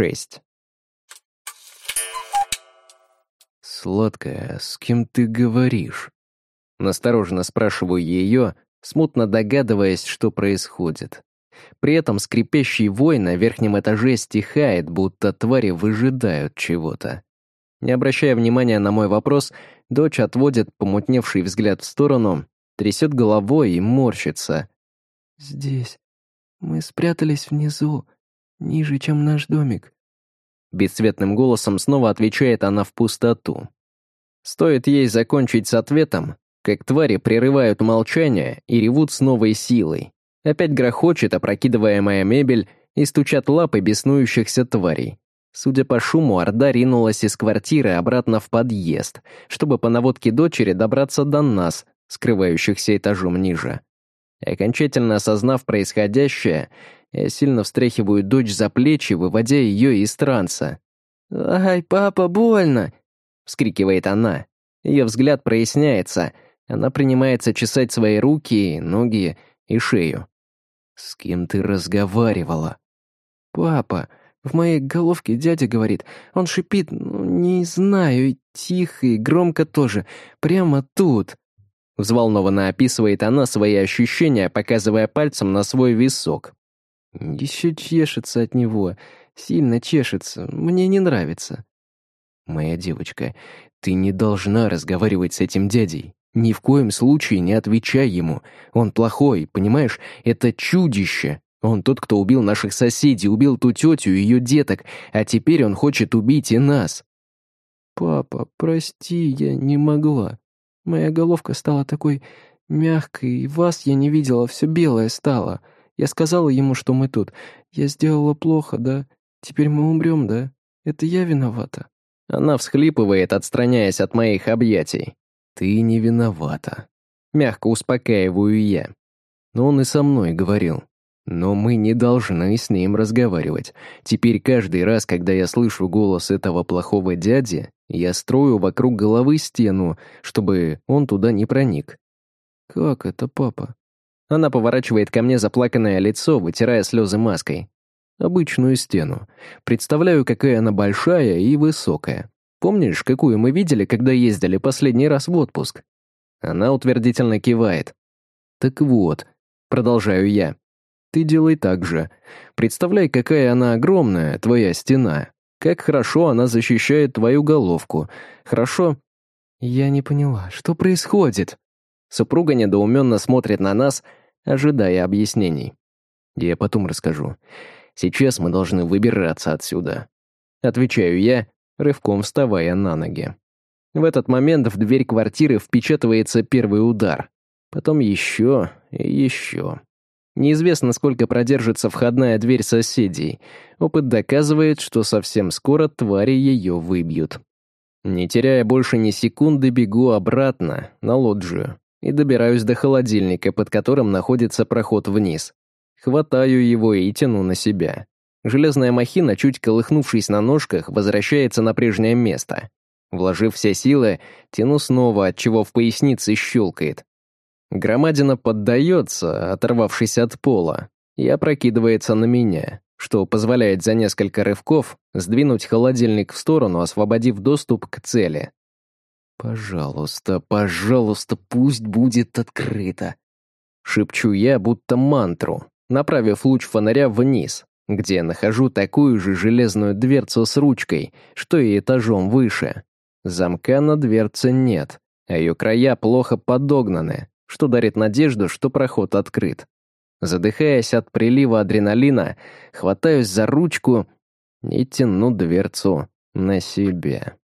6. «Сладкая, с кем ты говоришь?» Настороженно спрашиваю ее, смутно догадываясь, что происходит. При этом скрипящий вой на верхнем этаже стихает, будто твари выжидают чего-то. Не обращая внимания на мой вопрос, дочь отводит помутневший взгляд в сторону, трясет головой и морщится. «Здесь. Мы спрятались внизу, ниже, чем наш домик». Бесцветным голосом снова отвечает она в пустоту. Стоит ей закончить с ответом, как твари прерывают молчание и ревут с новой силой. Опять грохочет опрокидываемая мебель и стучат лапы беснующихся тварей. Судя по шуму, Орда ринулась из квартиры обратно в подъезд, чтобы по наводке дочери добраться до нас, скрывающихся этажом ниже. Окончательно осознав происходящее, я сильно встряхиваю дочь за плечи, выводя ее из транса. «Ай, папа, больно!» — вскрикивает она. Ее взгляд проясняется. Она принимается чесать свои руки, ноги и шею. «С кем ты разговаривала?» «Папа, в моей головке дядя говорит. Он шипит, ну, не знаю, и тихо, и громко тоже. Прямо тут». Взволнованно описывает она свои ощущения, показывая пальцем на свой висок. «Еще чешется от него. Сильно чешется. Мне не нравится». «Моя девочка, ты не должна разговаривать с этим дядей. Ни в коем случае не отвечай ему. Он плохой, понимаешь? Это чудище. Он тот, кто убил наших соседей, убил ту тетю и ее деток, а теперь он хочет убить и нас. Папа, прости, я не могла. Моя головка стала такой мягкой, и вас я не видела, все белое стало. Я сказала ему, что мы тут. Я сделала плохо, да? Теперь мы умрем, да? Это я виновата. Она всхлипывает, отстраняясь от моих объятий. «Ты не виновата», — мягко успокаиваю я. Но он и со мной говорил. Но мы не должны с ним разговаривать. Теперь каждый раз, когда я слышу голос этого плохого дяди, я строю вокруг головы стену, чтобы он туда не проник. «Как это, папа?» Она поворачивает ко мне заплаканное лицо, вытирая слезы маской. Обычную стену. Представляю, какая она большая и высокая. Помнишь, какую мы видели, когда ездили последний раз в отпуск?» Она утвердительно кивает. «Так вот», — продолжаю я, — «ты делай так же. Представляй, какая она огромная, твоя стена. Как хорошо она защищает твою головку. Хорошо?» «Я не поняла, что происходит?» Супруга недоуменно смотрит на нас, ожидая объяснений. «Я потом расскажу. Сейчас мы должны выбираться отсюда». Отвечаю я, рывком вставая на ноги. В этот момент в дверь квартиры впечатывается первый удар. Потом еще и еще. Неизвестно, сколько продержится входная дверь соседей. Опыт доказывает, что совсем скоро твари ее выбьют. Не теряя больше ни секунды, бегу обратно, на лоджию, и добираюсь до холодильника, под которым находится проход вниз. Хватаю его и тяну на себя. Железная махина, чуть колыхнувшись на ножках, возвращается на прежнее место. Вложив все силы, тяну снова, отчего в пояснице щелкает. Громадина поддается, оторвавшись от пола, и опрокидывается на меня, что позволяет за несколько рывков сдвинуть холодильник в сторону, освободив доступ к цели. «Пожалуйста, пожалуйста, пусть будет открыто!» Шепчу я, будто мантру, направив луч фонаря вниз, где нахожу такую же железную дверцу с ручкой, что и этажом выше. Замка на дверце нет, а ее края плохо подогнаны, что дарит надежду, что проход открыт. Задыхаясь от прилива адреналина, хватаюсь за ручку и тяну дверцу на себя.